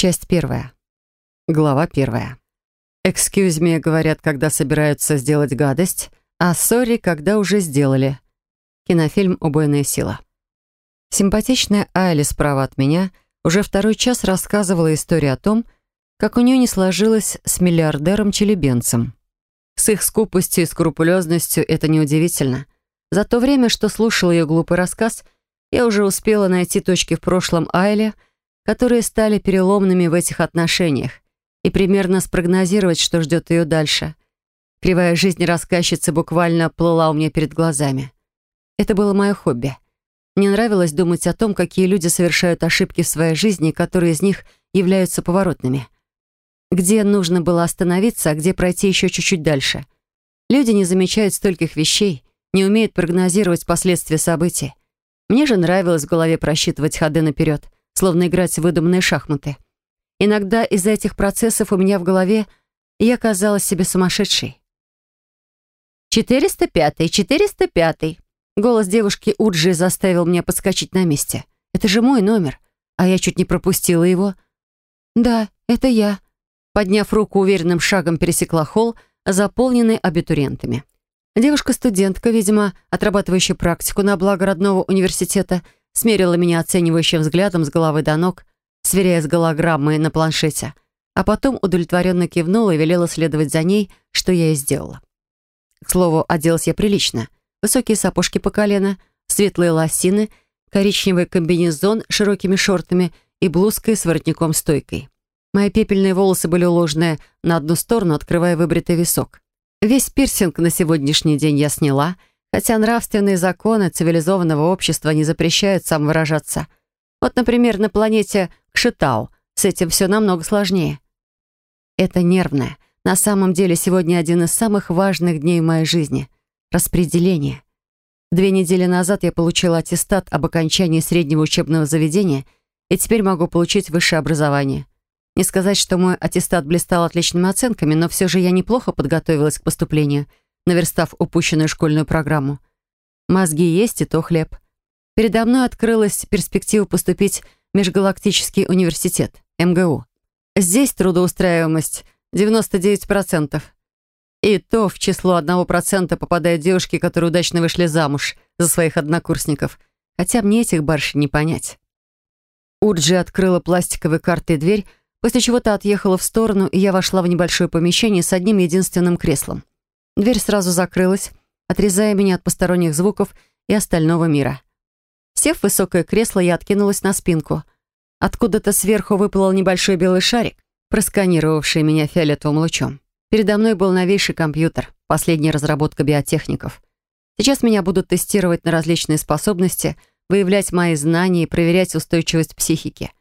Часть первая. Глава первая. «Excuse me» говорят, когда собираются сделать гадость, а «sorry», когда уже сделали. Кинофильм «Убойная сила». Симпатичная Айли справа от меня уже второй час рассказывала историю о том, как у нее не сложилось с миллиардером-челебенцем. С их скупостью и скрупулезностью это неудивительно. За то время, что слушала ее глупый рассказ, я уже успела найти точки в прошлом Айле, которые стали переломными в этих отношениях, и примерно спрогнозировать, что ждет ее дальше. Кривая жизнь рассказчицы буквально плыла у меня перед глазами. Это было мое хобби. Мне нравилось думать о том, какие люди совершают ошибки в своей жизни, которые из них являются поворотными. Где нужно было остановиться, а где пройти еще чуть-чуть дальше. Люди не замечают стольких вещей, не умеют прогнозировать последствия событий. Мне же нравилось в голове просчитывать ходы наперед, словно играть в выдуманные шахматы. Иногда из-за этих процессов у меня в голове я казалась себе сумасшедшей. «Четыреста пятый, четыреста пятый». Голос девушки Уджи заставил меня подскочить на месте. «Это же мой номер, а я чуть не пропустила его». «Да, это я», подняв руку уверенным шагом пересекла холл, заполненный абитуриентами. Девушка-студентка, видимо, отрабатывающая практику на благо родного университета, смерила меня оценивающим взглядом с головы до ног, сверяя с голограммой на планшете, а потом удовлетворенно кивнула и велела следовать за ней, что я и сделала. К слову, оделась я прилично. Высокие сапожки по колено, светлые лосины, коричневый комбинезон с широкими шортами и блузкой с воротником-стойкой. Мои пепельные волосы были уложены на одну сторону, открывая выбритый висок. Весь пирсинг на сегодняшний день я сняла, хотя нравственные законы цивилизованного общества не запрещают сам выражаться. Вот, например, на планете Кшитау с этим все намного сложнее. Это нервное. На самом деле сегодня один из самых важных дней в моей жизни — распределение. Две недели назад я получила аттестат об окончании среднего учебного заведения и теперь могу получить высшее образование. Не сказать, что мой аттестат блистал отличными оценками, но все же я неплохо подготовилась к поступлению, наверстав упущенную школьную программу. Мозги есть, и то хлеб. Передо мной открылась перспектива поступить в Межгалактический университет, МГУ. Здесь трудоустраиваемость 99%. И то в число 1% попадают девушки, которые удачно вышли замуж за своих однокурсников. Хотя мне этих барышень не понять. Урджи открыла пластиковой картой дверь, после чего то отъехала в сторону, и я вошла в небольшое помещение с одним единственным креслом. Дверь сразу закрылась, отрезая меня от посторонних звуков и остального мира. Сев в высокое кресло, я откинулась на спинку. Откуда-то сверху выплыл небольшой белый шарик, просканировавший меня фиолетовым лучом. Передо мной был новейший компьютер, последняя разработка биотехников. Сейчас меня будут тестировать на различные способности, выявлять мои знания и проверять устойчивость психики.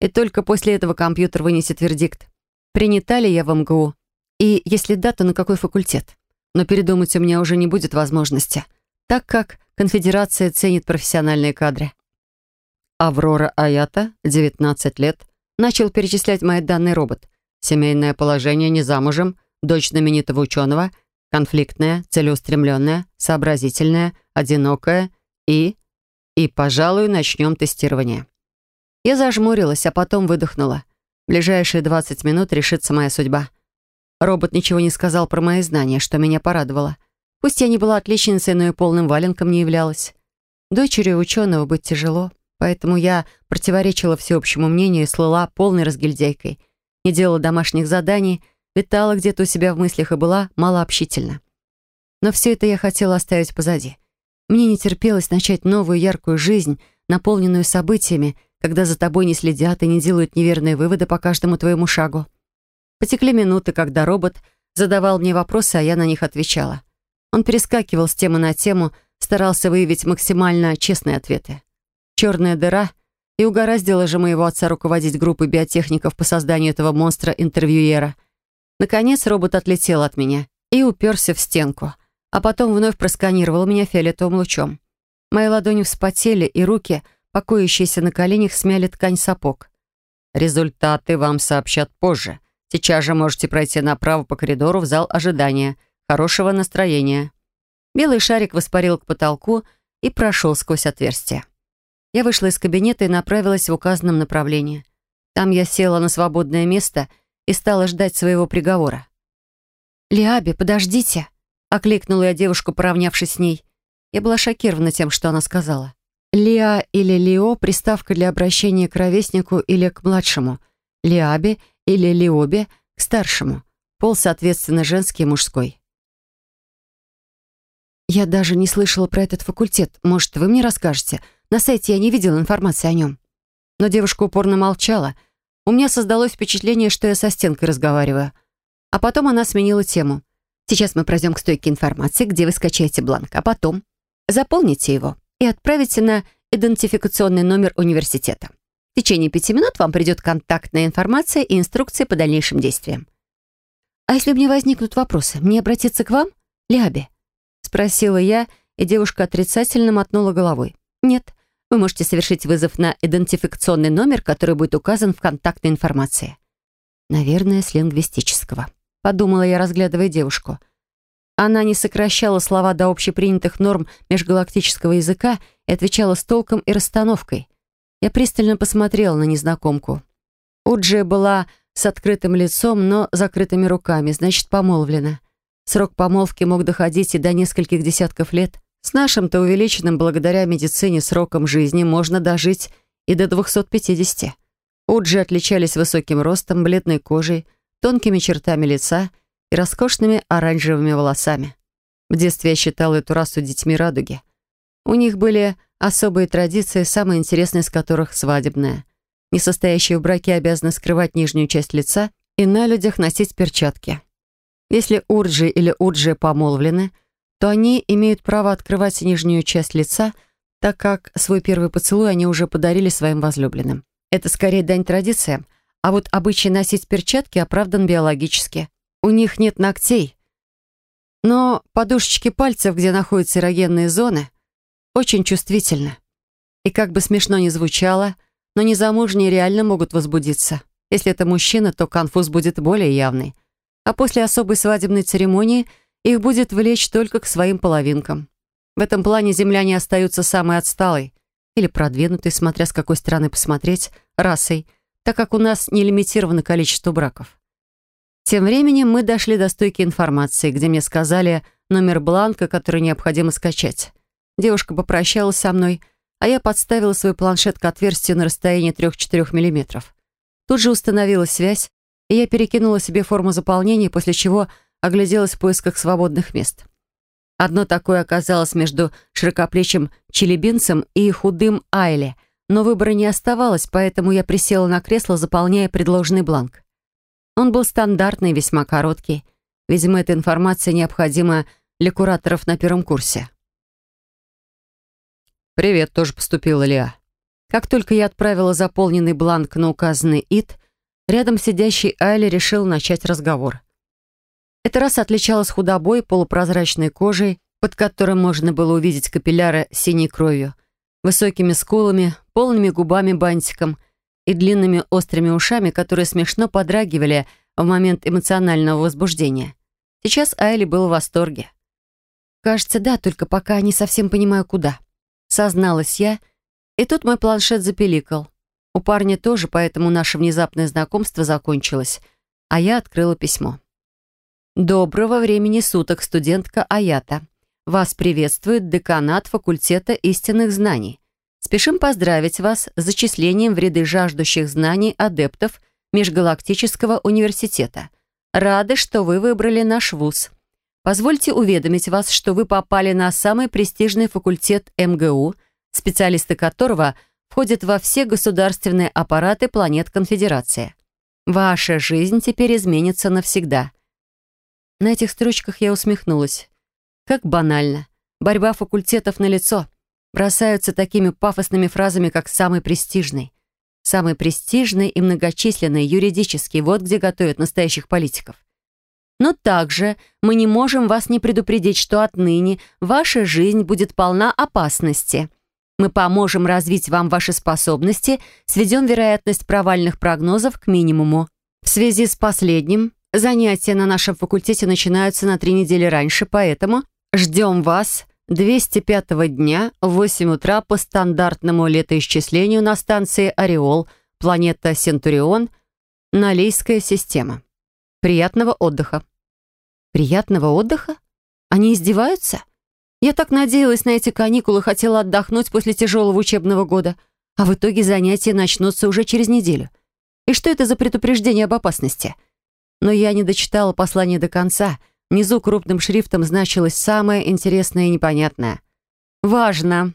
И только после этого компьютер вынесет вердикт. Принята ли я в МГУ? И если да, то на какой факультет? Но передумать у меня уже не будет возможности, так как конфедерация ценит профессиональные кадры. Аврора Аята, 19 лет, начал перечислять мои данные робот. Семейное положение, не замужем, дочь знаменитого ученого, конфликтная, целеустремленная, сообразительная, одинокая и... И, пожалуй, начнем тестирование. Я зажмурилась, а потом выдохнула. В ближайшие 20 минут решится моя судьба. Робот ничего не сказал про мои знания, что меня порадовало. Пусть я не была отличницей, но и полным валенком не являлась. Дочерью ученого быть тяжело, поэтому я противоречила всеобщему мнению и слыла полной разгильдяйкой. Не делала домашних заданий, витала где-то у себя в мыслях и была малообщительна. Но все это я хотела оставить позади. Мне не терпелось начать новую яркую жизнь, наполненную событиями, когда за тобой не следят и не делают неверные выводы по каждому твоему шагу. Потекли минуты, когда робот задавал мне вопросы, а я на них отвечала. Он перескакивал с темы на тему, старался выявить максимально честные ответы. Черная дыра, и угораздило же моего отца руководить группой биотехников по созданию этого монстра-интервьюера. Наконец робот отлетел от меня и уперся в стенку, а потом вновь просканировал меня фиолетовым лучом. Мои ладони вспотели, и руки — покоящиеся на коленях, смяли ткань сапог. «Результаты вам сообщат позже. Сейчас же можете пройти направо по коридору в зал ожидания. Хорошего настроения». Белый шарик воспарил к потолку и прошел сквозь отверстие. Я вышла из кабинета и направилась в указанном направлении. Там я села на свободное место и стала ждать своего приговора. «Лиаби, подождите!» — окликнула я девушку, поравнявшись с ней. Я была шокирована тем, что она сказала. Лиа или Лио — приставка для обращения к ровеснику или к младшему. Лиаби или Лиобе — к старшему. Пол, соответственно, женский и мужской. «Я даже не слышала про этот факультет. Может, вы мне расскажете? На сайте я не видела информации о нем». Но девушка упорно молчала. У меня создалось впечатление, что я со стенкой разговариваю. А потом она сменила тему. «Сейчас мы пройдем к стойке информации, где вы скачаете бланк, а потом заполните его и отправите на идентификационный номер университета. В течение пяти минут вам придет контактная информация и инструкции по дальнейшим действиям. «А если у меня возникнут вопросы, мне обратиться к вам, Ляби?» Спросила я, и девушка отрицательно мотнула головой. «Нет, вы можете совершить вызов на идентификационный номер, который будет указан в контактной информации». «Наверное, с лингвистического», — подумала я, разглядывая девушку. Она не сокращала слова до общепринятых норм межгалактического языка и отвечала с толком и расстановкой. Я пристально посмотрела на незнакомку. Уджи была с открытым лицом, но закрытыми руками, значит, помолвлена. Срок помолвки мог доходить и до нескольких десятков лет. С нашим-то увеличенным благодаря медицине сроком жизни можно дожить и до 250. Уджи отличались высоким ростом, бледной кожей, тонкими чертами лица и роскошными оранжевыми волосами. В детстве я считала эту расу детьми радуги. У них были особые традиции, самые интересные из которых свадебная. Не состоящие в браке обязаны скрывать нижнюю часть лица и на людях носить перчатки. Если Урджи или Урджи помолвлены – то они имеют право открывать нижнюю часть лица, так как свой первый поцелуй они уже подарили своим возлюбленным. Это скорее дань традициям, а вот обычай носить перчатки оправдан биологически. У них нет ногтей, но подушечки пальцев, где находятся эрогенные зоны, очень чувствительны. И как бы смешно ни звучало, но незамужние реально могут возбудиться. Если это мужчина, то конфуз будет более явный. А после особой свадебной церемонии – их будет влечь только к своим половинкам. В этом плане земляне остаются самой отсталой или продвинутой, смотря с какой стороны посмотреть, расой, так как у нас не лимитировано количество браков. Тем временем мы дошли до стойки информации, где мне сказали номер бланка, который необходимо скачать. Девушка попрощалась со мной, а я подставила свой планшет к отверстию на расстоянии 3-4 мм. Тут же установилась связь, и я перекинула себе форму заполнения, после чего огляделась в поисках свободных мест. Одно такое оказалось между широкоплечим челебинцем и худым Айли, но выбора не оставалось, поэтому я присела на кресло, заполняя предложенный бланк. Он был стандартный, весьма короткий. Видимо, эта информация необходима для кураторов на первом курсе. «Привет», — тоже поступила Лиа. Как только я отправила заполненный бланк на указанный ИТ, рядом сидящий Айли решил начать разговор. Эта раса отличалась худобой, полупрозрачной кожей, под которой можно было увидеть капилляры синей кровью, высокими скулами, полными губами-бантиком и длинными острыми ушами, которые смешно подрагивали в момент эмоционального возбуждения. Сейчас Айли был в восторге. «Кажется, да, только пока не совсем понимаю, куда». Созналась я, и тут мой планшет запеликал. У парня тоже, поэтому наше внезапное знакомство закончилось, а я открыла письмо. Доброго времени суток, студентка Аята. Вас приветствует деканат факультета истинных знаний. Спешим поздравить вас с зачислением в ряды жаждущих знаний адептов Межгалактического университета. Рады, что вы выбрали наш вуз. Позвольте уведомить вас, что вы попали на самый престижный факультет МГУ, специалисты которого входят во все государственные аппараты планет Конфедерации. Ваша жизнь теперь изменится навсегда – на этих строчках я усмехнулась. Как банально. Борьба факультетов на лицо. Бросаются такими пафосными фразами, как «самый престижный». Самый престижный и многочисленный юридический. Вот где готовят настоящих политиков. Но также мы не можем вас не предупредить, что отныне ваша жизнь будет полна опасности. Мы поможем развить вам ваши способности, сведем вероятность провальных прогнозов к минимуму. В связи с последним Занятия на нашем факультете начинаются на три недели раньше, поэтому ждем вас 205 дня в 8 утра по стандартному летоисчислению на станции «Ореол» планета Сентурион, Налийская система. Приятного отдыха. Приятного отдыха? Они издеваются? Я так надеялась на эти каникулы, хотела отдохнуть после тяжелого учебного года, а в итоге занятия начнутся уже через неделю. И что это за предупреждение об опасности? Но я не дочитала послание до конца. Внизу крупным шрифтом значилось самое интересное и непонятное. «Важно.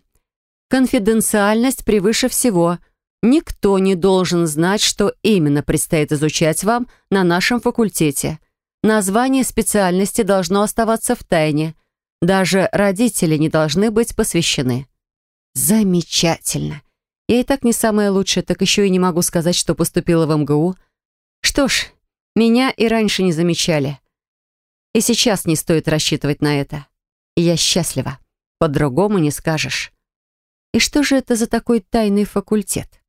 Конфиденциальность превыше всего. Никто не должен знать, что именно предстоит изучать вам на нашем факультете. Название специальности должно оставаться в тайне. Даже родители не должны быть посвящены. Замечательно. Я и так не самая лучшая, так еще и не могу сказать, что поступила в МГУ. Что ж, меня и раньше не замечали. И сейчас не стоит рассчитывать на это. я счастлива. По-другому не скажешь. И что же это за такой тайный факультет?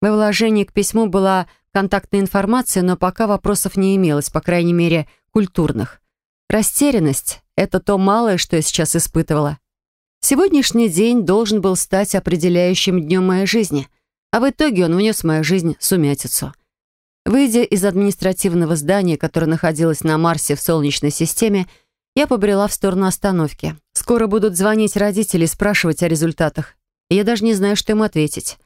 Во вложении к письму была контактная информация, но пока вопросов не имелось, по крайней мере, культурных. Растерянность — это то малое, что я сейчас испытывала. Сегодняшний день должен был стать определяющим днем моей жизни, а в итоге он внес в мою жизнь сумятицу. Выйдя из административного здания, которое находилось на Марсе в Солнечной системе, я побрела в сторону остановки. Скоро будут звонить родители и спрашивать о результатах. я даже не знаю, что им ответить.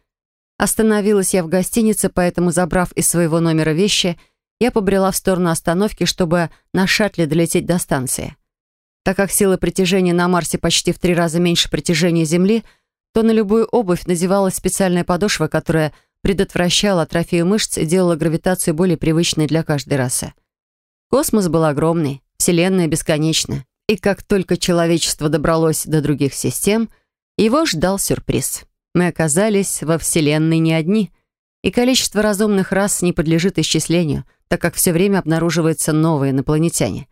Остановилась я в гостинице, поэтому, забрав из своего номера вещи, я побрела в сторону остановки, чтобы на шаттле долететь до станции. Так как сила притяжения на Марсе почти в три раза меньше притяжения Земли, то на любую обувь надевалась специальная подошва, которая предотвращала атрофию мышц и делала гравитацию более привычной для каждой расы. Космос был огромный, Вселенная бесконечна, и как только человечество добралось до других систем, его ждал сюрприз. Мы оказались во Вселенной не одни, и количество разумных рас не подлежит исчислению, так как все время обнаруживаются новые инопланетяне.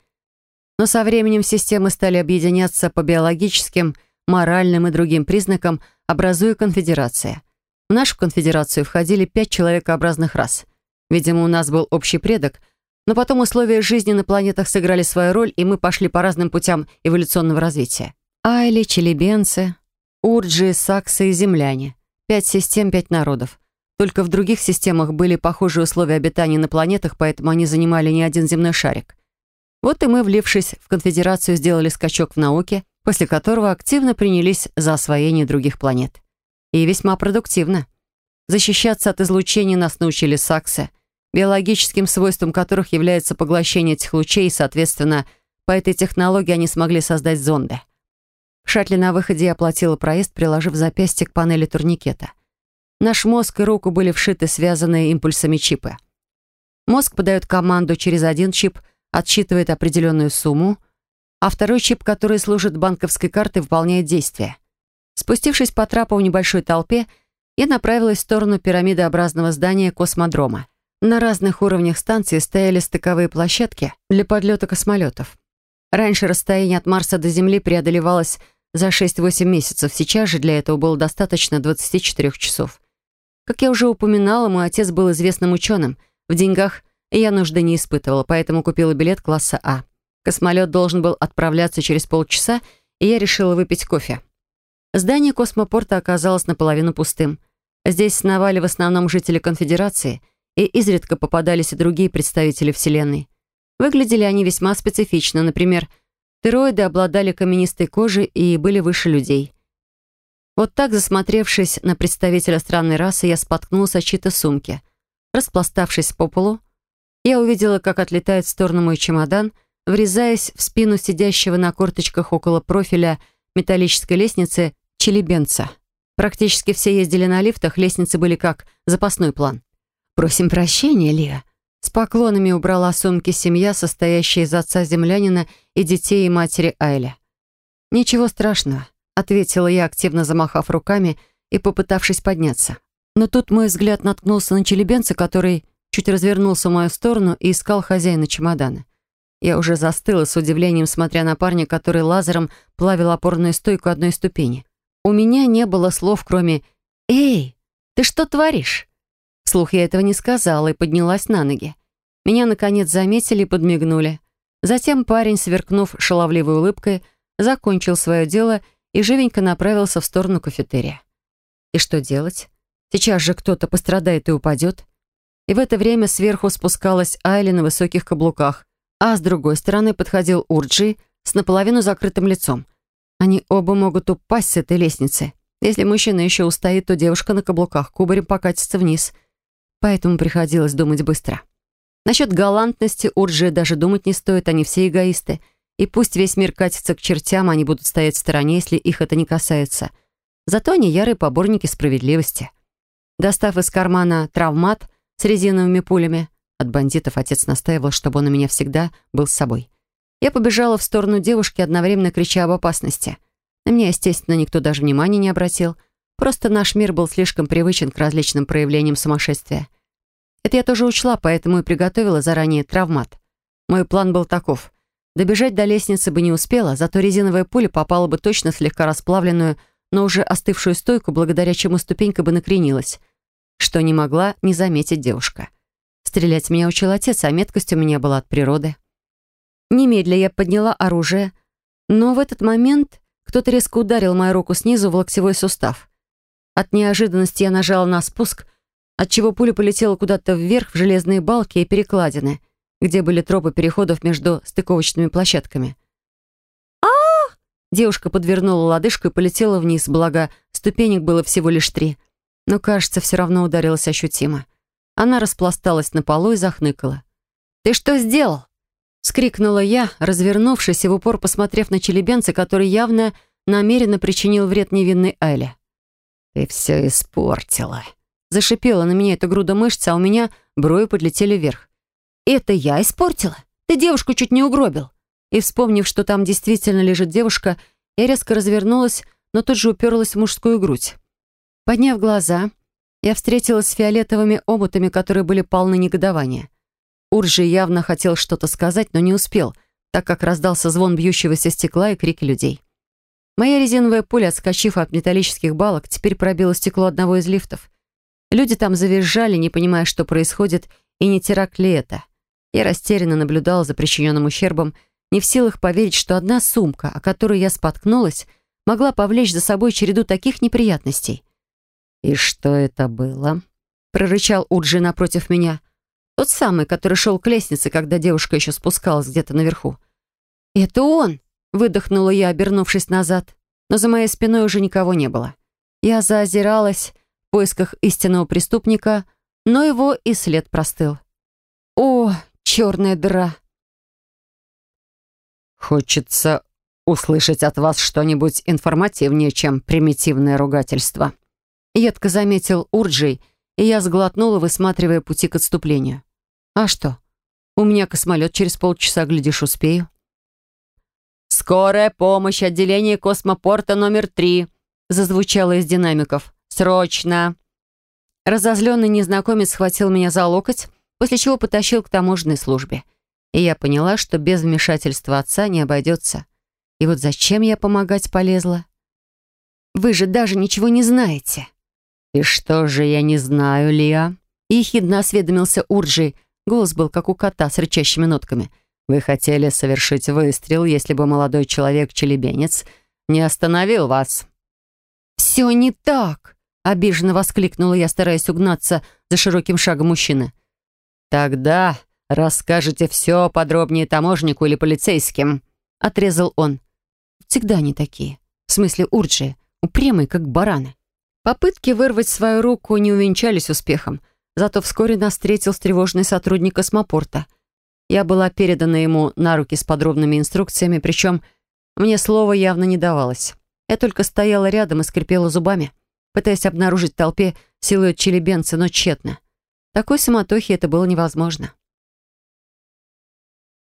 Но со временем системы стали объединяться по биологическим, моральным и другим признакам, образуя конфедерация. В нашу конфедерацию входили пять человекообразных рас. Видимо, у нас был общий предок, но потом условия жизни на планетах сыграли свою роль, и мы пошли по разным путям эволюционного развития. Айли, челебенцы, Урджи, саксы и земляне. Пять систем, пять народов. Только в других системах были похожие условия обитания на планетах, поэтому они занимали не один земной шарик. Вот и мы, влившись в конфедерацию, сделали скачок в науке, после которого активно принялись за освоение других планет. И весьма продуктивно. Защищаться от излучений нас научили саксы, биологическим свойством которых является поглощение этих лучей, и, соответственно, по этой технологии они смогли создать зонды. В шаттле на выходе оплатила проезд, приложив запястье к панели турникета. Наш мозг и руку были вшиты связанные импульсами чипы. Мозг подает команду через один чип, отсчитывает определенную сумму, а второй чип, который служит банковской картой, выполняет действие. Спустившись по трапу в небольшой толпе, я направилась в сторону пирамидообразного здания космодрома. На разных уровнях станции стояли стыковые площадки для подлета космолетов. Раньше расстояние от Марса до Земли преодолевалось за 6-8 месяцев. Сейчас же для этого было достаточно 24 часов. Как я уже упоминала, мой отец был известным ученым. В деньгах я нужды не испытывала, поэтому купила билет класса А. Космолет должен был отправляться через полчаса, и я решила выпить кофе. Здание космопорта оказалось наполовину пустым. Здесь сновали в основном жители Конфедерации, и изредка попадались и другие представители Вселенной. Выглядели они весьма специфично. Например, Стероиды обладали каменистой кожей и были выше людей. Вот так, засмотревшись на представителя странной расы, я споткнулся о чьи-то сумки. Распластавшись по полу, я увидела, как отлетает в сторону мой чемодан, врезаясь в спину сидящего на корточках около профиля металлической лестницы челебенца. Практически все ездили на лифтах, лестницы были как запасной план. «Просим прощения, Лия», с поклонами убрала сумки семья, состоящая из отца землянина и детей и матери Айля. «Ничего страшного», — ответила я, активно замахав руками и попытавшись подняться. Но тут мой взгляд наткнулся на челебенца, который чуть развернулся в мою сторону и искал хозяина чемодана. Я уже застыла с удивлением, смотря на парня, который лазером плавил опорную стойку одной ступени. У меня не было слов, кроме «Эй, ты что творишь?» Вслух я этого не сказала и поднялась на ноги. Меня, наконец, заметили и подмигнули. Затем парень, сверкнув шаловливой улыбкой, закончил свое дело и живенько направился в сторону кафетерия. И что делать? Сейчас же кто-то пострадает и упадет. И в это время сверху спускалась Айли на высоких каблуках, а с другой стороны подходил Урджи с наполовину закрытым лицом. Они оба могут упасть с этой лестницы. Если мужчина еще устоит, то девушка на каблуках кубарем покатится вниз. Поэтому приходилось думать быстро. Насчет галантности Урджи даже думать не стоит, они все эгоисты. И пусть весь мир катится к чертям, они будут стоять в стороне, если их это не касается. Зато они ярые поборники справедливости. Достав из кармана травмат с резиновыми пулями, от бандитов отец настаивал, чтобы он у меня всегда был с собой. Я побежала в сторону девушки, одновременно крича об опасности. На меня, естественно, никто даже внимания не обратил. Просто наш мир был слишком привычен к различным проявлениям сумасшествия. Это я тоже учла, поэтому и приготовила заранее травмат. Мой план был таков. Добежать до лестницы бы не успела, зато резиновая пуля попала бы точно в слегка расплавленную, но уже остывшую стойку, благодаря чему ступенька бы накренилась, что не могла не заметить девушка. Стрелять меня учил отец, а меткость у меня была от природы. Немедля я подняла оружие, но в этот момент кто-то резко ударил мою руку снизу в локтевой сустав. От неожиданности я нажала на спуск, отчего пуля полетела куда-то вверх в железные балки и перекладины, где были тропы переходов между стыковочными площадками. а Девушка подвернула лодыжку и полетела вниз, благо ступенек было всего лишь три. Но, кажется, все равно ударилась ощутимо. Она распласталась на полу и захныкала. «Ты что сделал?» Скрикнула я, развернувшись и в упор посмотрев на челебенца, который явно намеренно причинил вред невинной Айле. «Ты все испортила!» Зашипела на меня эта груда мышц, а у меня брови подлетели вверх. «Это я испортила? Ты девушку чуть не угробил!» И вспомнив, что там действительно лежит девушка, я резко развернулась, но тут же уперлась в мужскую грудь. Подняв глаза, я встретилась с фиолетовыми омутами, которые были полны негодования. Уржи явно хотел что-то сказать, но не успел, так как раздался звон бьющегося стекла и крики людей. Моя резиновая пуля, отскочив от металлических балок, теперь пробила стекло одного из лифтов. Люди там завизжали, не понимая, что происходит, и не теракт ли это. Я растерянно наблюдала за причиненным ущербом, не в силах поверить, что одна сумка, о которой я споткнулась, могла повлечь за собой череду таких неприятностей. «И что это было?» — прорычал Уджи напротив меня. Тот самый, который шел к лестнице, когда девушка еще спускалась где-то наверху. «Это он!» — выдохнула я, обернувшись назад. Но за моей спиной уже никого не было. Я заозиралась в поисках истинного преступника, но его и след простыл. «О, черная дыра!» «Хочется услышать от вас что-нибудь информативнее, чем примитивное ругательство», едко заметил Урджей, и я сглотнула, высматривая пути к отступлению. «А что? У меня космолет через полчаса, глядишь, успею». «Скорая помощь, отделение космопорта номер три», зазвучало из динамиков. «Срочно!» Разозленный незнакомец схватил меня за локоть, после чего потащил к таможенной службе. И я поняла, что без вмешательства отца не обойдется. И вот зачем я помогать полезла? «Вы же даже ничего не знаете!» «И что же я не знаю, Лиа?» Ехидно осведомился Урджи, Голос был как у кота с рычащими нотками. «Вы хотели совершить выстрел, если бы молодой человек-челебенец не остановил вас». «Все не так!» — обиженно воскликнула я, стараясь угнаться за широким шагом мужчины. «Тогда расскажете все подробнее таможнику или полицейским», — отрезал он. «Всегда они такие. В смысле Урджи, упрямые, как бараны». Попытки вырвать свою руку не увенчались успехом — Зато вскоре нас встретил встревоженный сотрудник космопорта. Я была передана ему на руки с подробными инструкциями, причем мне слова явно не давалось. Я только стояла рядом и скрипела зубами, пытаясь обнаружить в толпе силуэт челебенца, но тщетно. Такой суматохи это было невозможно.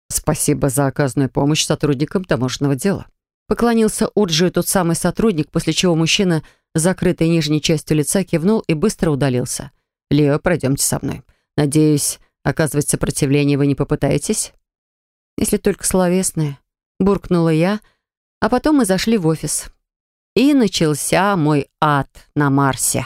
«Спасибо за оказанную помощь сотрудникам таможенного дела», Поклонился Урджию тот самый сотрудник, после чего мужчина с закрытой нижней частью лица кивнул и быстро удалился. «Лео, пройдемте со мной. Надеюсь, оказывать сопротивление вы не попытаетесь?» «Если только словесное», — буркнула я, а потом мы зашли в офис. И начался мой ад на Марсе.